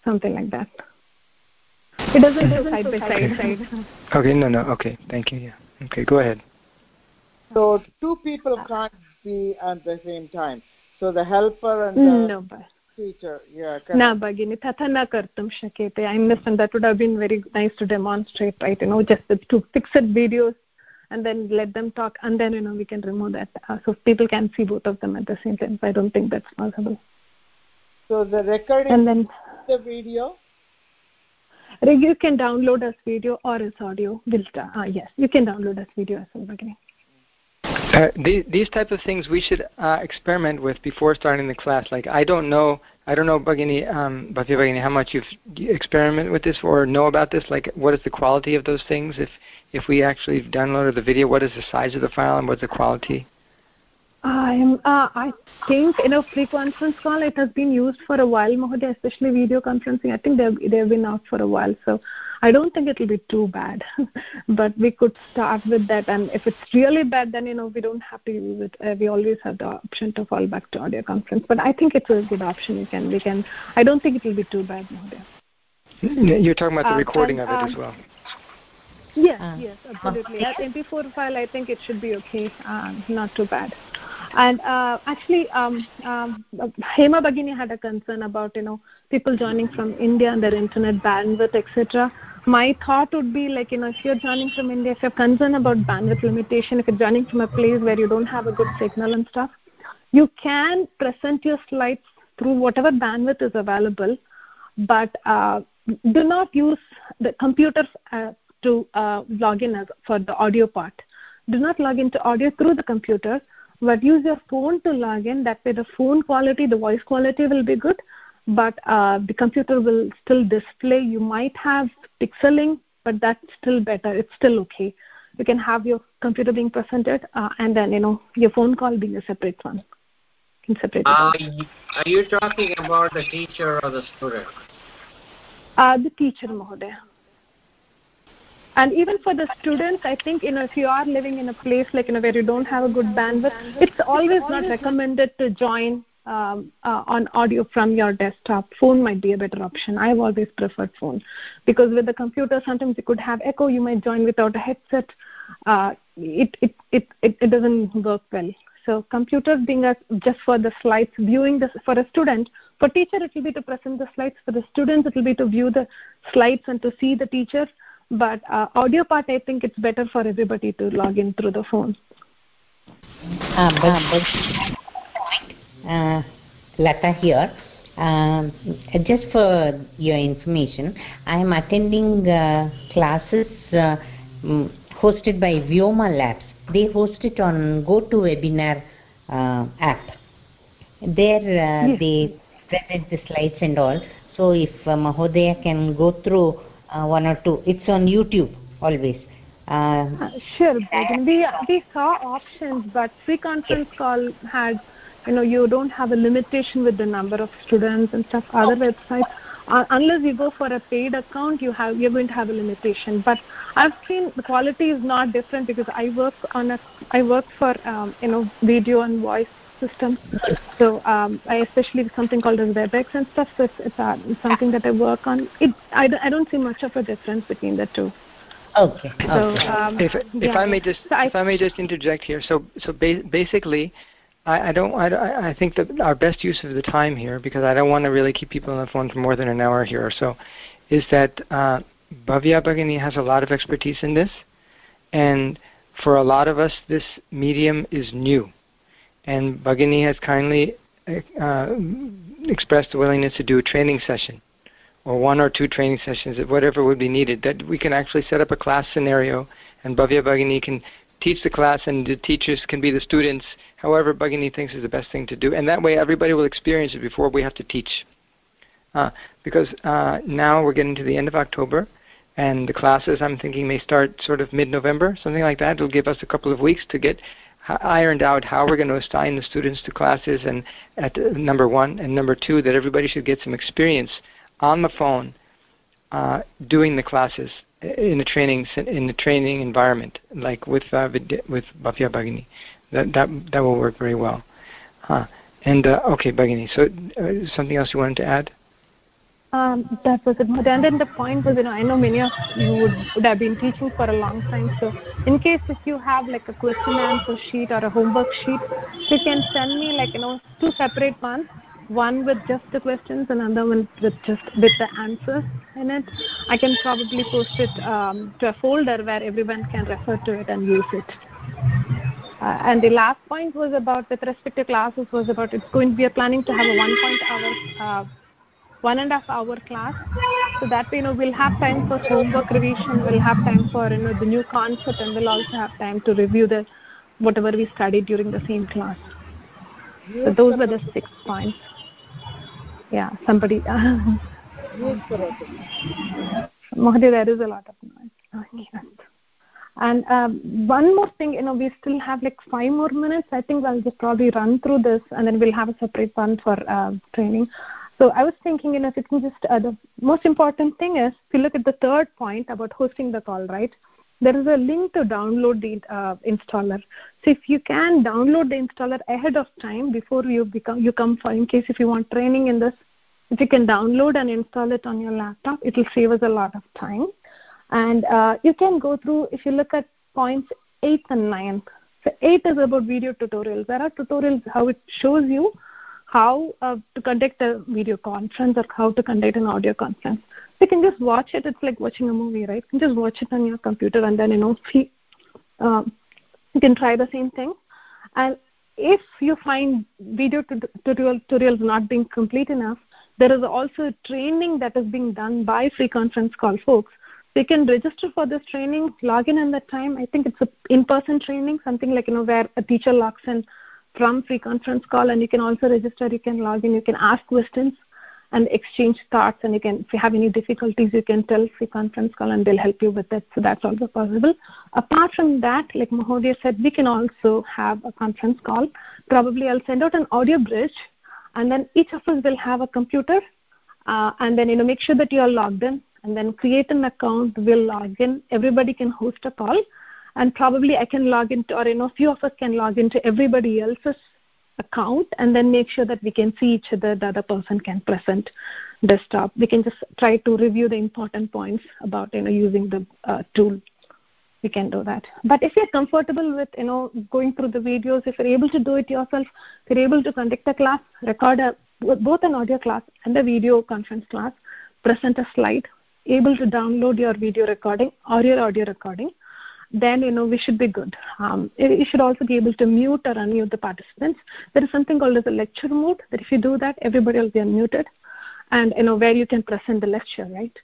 Something like that. It doesn't go side by side. Side okay no no okay. Thank you yeah. Okay go ahead. So two people can't be at the same time. So the helper and the no, teacher yeah correct. na bhagini tatha na kartum shakete i understand that would have been very nice to demonstrate right you know just to fixed videos and then let them talk and then you know we can remove that. Uh, so people can see both of them at the same time. I don't think that's possible. So the recording and then the video? You can download as video or as audio will uh, ah, yes you can download as video as well beginning uh, these, these type of things we should uh, experiment with before starting the class. Like I don't know, I don't know, Bhagini, um, Bhakti Bhagini, how much you've experimented with this or know about this. Like, what is the quality of those things? If if we actually downloaded the video, what is the size of the file and what's the quality? I'm, uh, I think in a free conference call it has been used for a while, Mahoday, especially video conferencing. I think they've, they've been out for a while, so I don't think it'll be too bad. but we could start with that, and if it's really bad, then you know we don't have to use it. Uh, we always have the option to fall back to audio conference. But I think it's a good option. We can, we can. I don't think it will be too bad, Mahoday. You're talking about the uh, recording and, of it as um, well. Yes, uh, yes, absolutely. That MP4 file, I think it should be okay. Um, not too bad. And uh, actually, um, um, Hema Bhagini had a concern about you know people joining from India and their internet bandwidth, etc. My thought would be like you know if you're joining from India, if you're concerned about bandwidth limitation, if you're joining from a place where you don't have a good signal and stuff, you can present your slides through whatever bandwidth is available, but uh, do not use the computer uh, to uh, log in as for the audio part. Do not log into audio through the computer but use your phone to log in. That way, the phone quality, the voice quality will be good, but uh, the computer will still display. You might have pixeling, but that's still better. It's still okay. You can have your computer being presented, uh, and then you know your phone call being a separate one. Can separate. Uh, are you talking about the teacher or the student? Uh, the teacher, Mahodaya and even for the students i think you know if you are living in a place like you know where you don't have a good bandwidth it's always not recommended to join um, uh, on audio from your desktop. Phone might be a better option. I've always preferred phone. Because with the computer sometimes you could have echo. You might join without a headset. Uh, it, it, it, it, it doesn't work well. So computers being a, just for the slides viewing this for a student for teacher it will be to present the slides. For the students it will be to view the slides and to see the teacher but uh, audio part i think it's better for everybody to log in through the phone. Uh, but, uh, lata here. Um, just for your information i am attending uh, classes uh, mm, hosted by vyoma labs. They host it on gotowebinar uh, app. There yes. they present the slides and all. So if uh, mahodaya can go through uh, one or two. It's on YouTube always. Uh, uh sure, we we saw options, but free conference yes. call had, you know, you don't have a limitation with the number of students and stuff. Other websites, uh, unless you go for a paid account, you have you're going to have a limitation. But I've seen the quality is not different because I work on a I work for um, you know video and voice system. So um, I especially something called as WebEx and stuff. So it's, it's, uh, something that I work on. It I, I don't see much of a difference between the two. Okay. So, um, if, if I may just so I, if I may just interject here. So so ba- basically. I, I don't. I, I think that our best use of the time here, because I don't want to really keep people on the phone for more than an hour here or so, is that uh, Bhavya Bhagini has a lot of expertise in this, and for a lot of us, this medium is new and Bhagini has kindly uh, expressed the willingness to do a training session or one or two training sessions, whatever would be needed, that we can actually set up a class scenario and Bhavya Bhagini can teach the class and the teachers can be the students, however Bhagini thinks is the best thing to do. And that way everybody will experience it before we have to teach. Uh, because uh, now we're getting to the end of October and the classes I'm thinking may start sort of mid-November, something like that. It'll give us a couple of weeks to get ironed out how we're going to assign the students to classes and at number one and number two that everybody should get some experience on the phone uh, doing the classes in a training in the training environment like with uh, with Bhavya Bhagini. That that that will work very well. Huh. and uh, okay Bhagini so uh, something else you wanted to add um, that was it. And then the point was, you know, I know many of you would, would have been teaching for a long time. So, in case if you have like a question answer sheet or a homework sheet, you can send me like you know two separate ones. One with just the questions, and another one with just with the answers in it. I can probably post it um, to a folder where everyone can refer to it and use it. Uh, and the last point was about with respect to classes was about it's going to be a planning to have a one point hour uh, one and a half hour class so that you know we'll have time for homework revision we'll have time for you know the new concept and we'll also have time to review the whatever we studied during the same class. So those were the six points. Yeah, somebody. Mahadev, there is a lot of noise. And um, one more thing, you know, we still have like five more minutes. I think I'll just probably run through this, and then we'll have a separate one for uh, training. So I was thinking, you know, if it can just uh, the most important thing is if you look at the third point about hosting the call, right? There is a link to download the uh, installer. So if you can download the installer ahead of time before you become you come for in case if you want training in this, if you can download and install it on your laptop, it will save us a lot of time. And uh, you can go through if you look at points eight and nine. So eight is about video tutorials. There are tutorials how it shows you how uh, to conduct a video conference or how to conduct an audio conference. You can just watch it. It's like watching a movie, right? You can just watch it on your computer and then you know see. Um, you can try the same thing. And if you find video tutorial, tutorials not being complete enough, there is also training that is being done by free conference call folks. You can register for this training, log in in that time. I think it's a in-person training, something like you know where a teacher logs in from free conference call, and you can also register. You can log in. You can ask questions and exchange thoughts. And you can, if you have any difficulties, you can tell free conference call, and they'll help you with it. So that's also possible. Apart from that, like Mahodaya said, we can also have a conference call. Probably I'll send out an audio bridge and then each of us will have a computer uh, and then you know make sure that you are logged in and then create an account we'll log in everybody can host a call and probably i can log into or you know few of us can log into everybody else's account and then make sure that we can see each other the other person can present desktop. We can just try to review the important points about you know using the uh, tool. We can do that. But if you're comfortable with you know going through the videos if you're able to do it yourself if you're able to conduct a class record a, both an audio class and a video conference class present a slide able to download your video recording or your audio recording then you know we should be good um, you should also be able to mute or unmute the participants there is something called as a lecture mode that if you do that everybody will be unmuted and you know where you can present the lecture right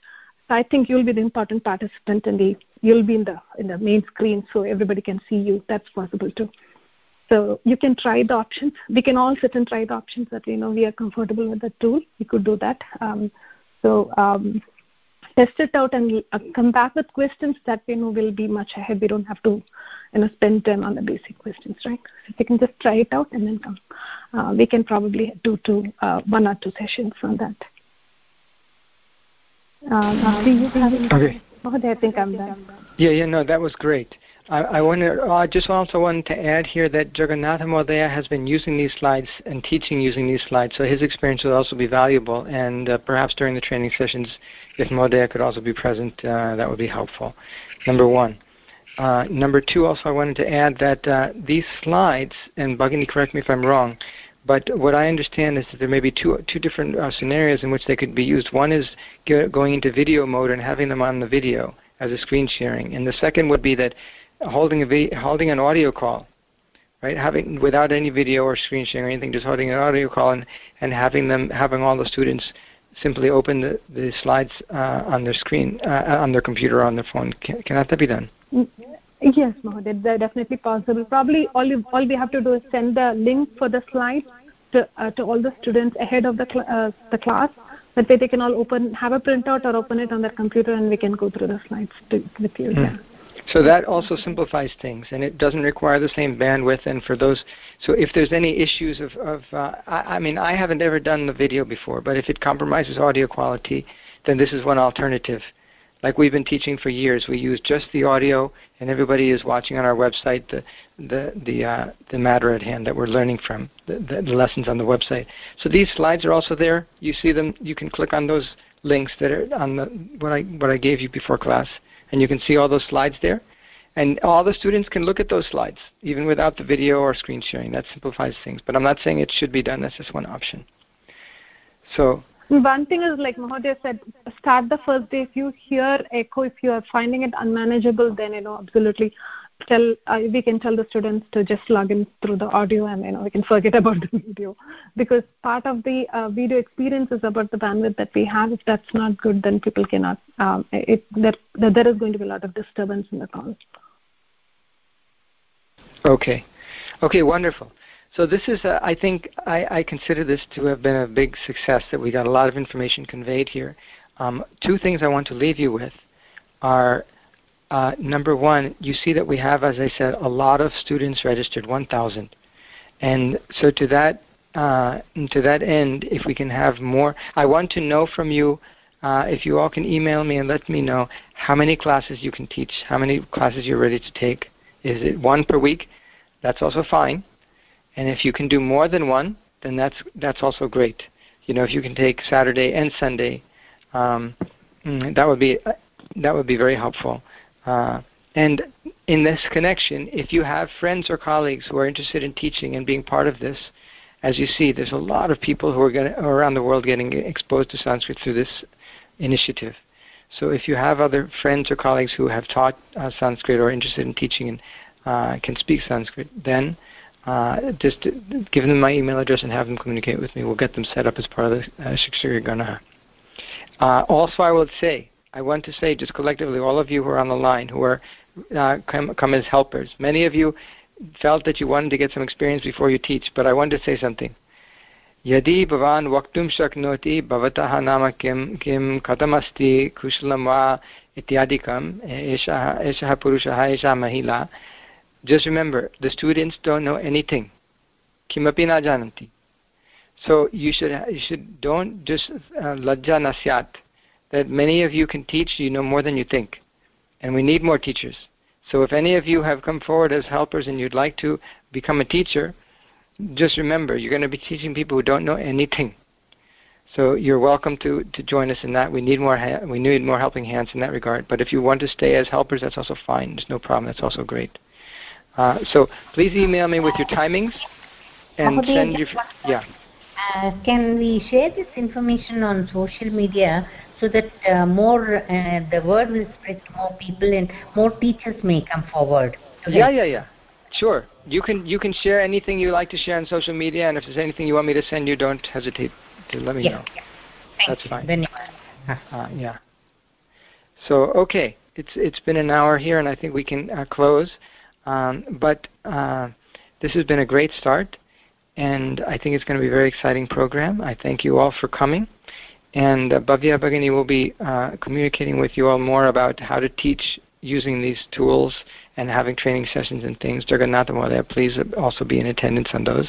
so I think you'll be the important participant and the you'll be in the in the main screen so everybody can see you. That's possible too. So you can try the options. We can all sit and try the options that you know we are comfortable with the tool. We could do that. Um, so um, test it out and uh, come back with questions that you know will be much ahead. We don't have to you know spend time on the basic questions, right? So we can just try it out and then come. Uh, we can probably do two, uh, one or two sessions on that. Um, do you have any okay. I think I'm done. Yeah, yeah, no, that was great. I, I wanted, I just also wanted to add here that Jagannatha Mahodaya has been using these slides and teaching using these slides, so his experience will also be valuable. And uh, perhaps during the training sessions, if Mahodaya could also be present, uh, that would be helpful. Number one. Uh, number two, also, I wanted to add that uh, these slides, and Bhagini, correct me if I'm wrong, but what I understand is that there may be two two different uh, scenarios in which they could be used. One is go, going into video mode and having them on the video as a screen sharing, and the second would be that holding a vi- holding an audio call, right? Having without any video or screen sharing or anything, just holding an audio call and, and having them having all the students simply open the, the slides uh, on their screen uh, on their computer or on their phone. Can, can that be done? Yes, Mahadev, that's definitely possible. Probably all you, all we have to do is send the link for the slides to uh, to all the students ahead of the cl- uh, the class. That way they can all open, have a printout or open it on their computer, and we can go through the slides to, with you. Mm. Yeah. So that also simplifies things, and it doesn't require the same bandwidth. And for those, so if there's any issues of, of uh, I, I mean, I haven't ever done the video before, but if it compromises audio quality, then this is one alternative like we've been teaching for years. We use just the audio, and everybody is watching on our website the the the, uh, the matter at hand that we're learning from, the, the, the, lessons on the website. So these slides are also there. You see them. You can click on those links that are on the what I what I gave you before class, and you can see all those slides there. And all the students can look at those slides, even without the video or screen sharing. That simplifies things. But I'm not saying it should be done. That's just one option. So one thing is like Mahodaya said, start the first day. If you hear echo, if you are finding it unmanageable, then you know absolutely tell uh, we can tell the students to just log in through the audio and you know we can forget about the video because part of the uh, video experience is about the bandwidth that we have if that's not good then people cannot um, it there, there is going to be a lot of disturbance in the call Okay. Okay, wonderful. So this is, uh, I think, I, I, consider this to have been a big success that we got a lot of information conveyed here. Um, two things I want to leave you with are uh, number one, you see that we have, as I said, a lot of students registered, 1,000. And so to that, uh, to that end, if we can have more, I want to know from you uh, if you all can email me and let me know how many classes you can teach, how many classes you're ready to take. Is it one per week? That's also fine. And if you can do more than one, then that's that's also great. You know, if you can take Saturday and Sunday, um, mm, that would be that would be very helpful. Uh, and in this connection, if you have friends or colleagues who are interested in teaching and being part of this, as you see, there's a lot of people who are getting, around the world getting exposed to Sanskrit through this initiative. So if you have other friends or colleagues who have taught uh, Sanskrit or are interested in teaching and uh, can speak Sanskrit, then uh, just give them my email address and have them communicate with me. We'll get them set up as part of the uh, Shikshari Gana. Uh, also, I will say, I want to say just collectively, all of you who are on the line, who are uh, come, come as helpers, many of you felt that you wanted to get some experience before you teach, but I want to say something. यदि भवान् वक्तुं शक्नोति भवतः नाम किं किं कथमस्ति कुशलं वा इत्यादिकम् एषः एषः पुरुषः एषा महिला just remember the students don't know anything kimapi na jananti so you should you should don't just uh, lajja nasyat that many of you can teach you know more than you think and we need more teachers so if any of you have come forward as helpers and you'd like to become a teacher just remember you're going to be teaching people who don't know anything so you're welcome to, to join us in that. We need more ha- we need more helping hands in that regard. But if you want to stay as helpers, that's also fine. There's no problem. That's also great. Uh, so please email me with your timings and send your yeah. Uh, can we share this information on social media so that uh, more uh, the word will spread to more people and more teachers may come forward? Yeah, yeah, yeah. Sure. You can you can share anything you like to share on social media, and if there's anything you want me to send you, don't hesitate to let me yeah, know. Yeah. Thank That's you. fine. Uh, yeah. So okay, it's it's been an hour here, and I think we can uh, close. Um, but uh, this has been a great start, and I think it's going to be a very exciting program. I thank you all for coming. And uh, Bhavya Bhagini will be uh, communicating with you all more about how to teach using these tools and having training sessions and things. Jagannatha Mahodaya, please also be in attendance on those.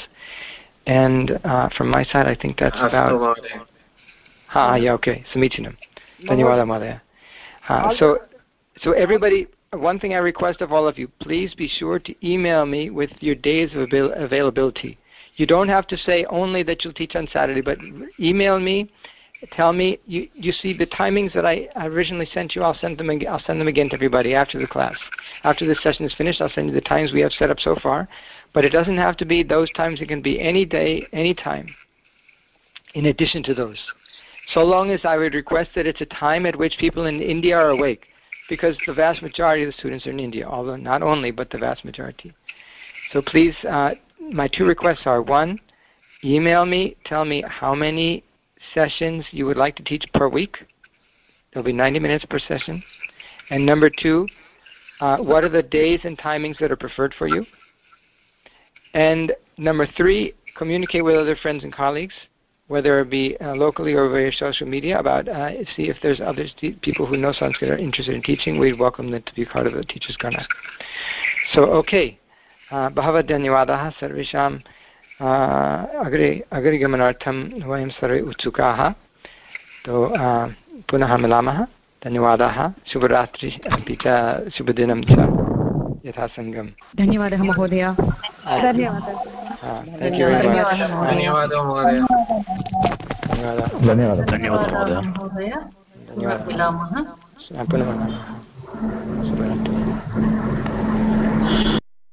And uh, from my side, I think that's about. Ha, yeah, okay. Samichinam. Dhanyawada Mahodaya. Uh, so, so everybody, one thing I request of all of you, please be sure to email me with your days of availability. You don't have to say only that you'll teach on Saturday, but email me. Tell me you, you see the timings that I originally sent you. I'll send them. I'll send them again to everybody after the class. After this session is finished, I'll send you the times we have set up so far. But it doesn't have to be those times. It can be any day, any time. In addition to those, so long as I would request that it's a time at which people in India are awake because the vast majority of the students are in India, although not only, but the vast majority. So please, uh, my two requests are one, email me, tell me how many sessions you would like to teach per week. There'll be 90 minutes per session. And number two, uh, what are the days and timings that are preferred for you? And number three, communicate with other friends and colleagues, whether it be uh, locally or via social media, about uh, see if there's other people who know Sanskrit are interested in teaching. We'd welcome them to be part of the Teachers corner. So, okay. Uh, bhava Dhanyavadaha Sarvisham. अग्रे अग्रिगमनार्थं वयं सर्वे उत्सुकाः। तो पुनः मिलामः। धन्यवादाः। शुभरात्रि। अपि च शुभदिनं च यथासङ्गम्। धन्यवादः महोदय। धन्यवादः. धन्यवादः महोदय। धन्यवादः धन्यवादः। महोदय। धन्यवादः। पुनः मिलामः। शुभरात्रि।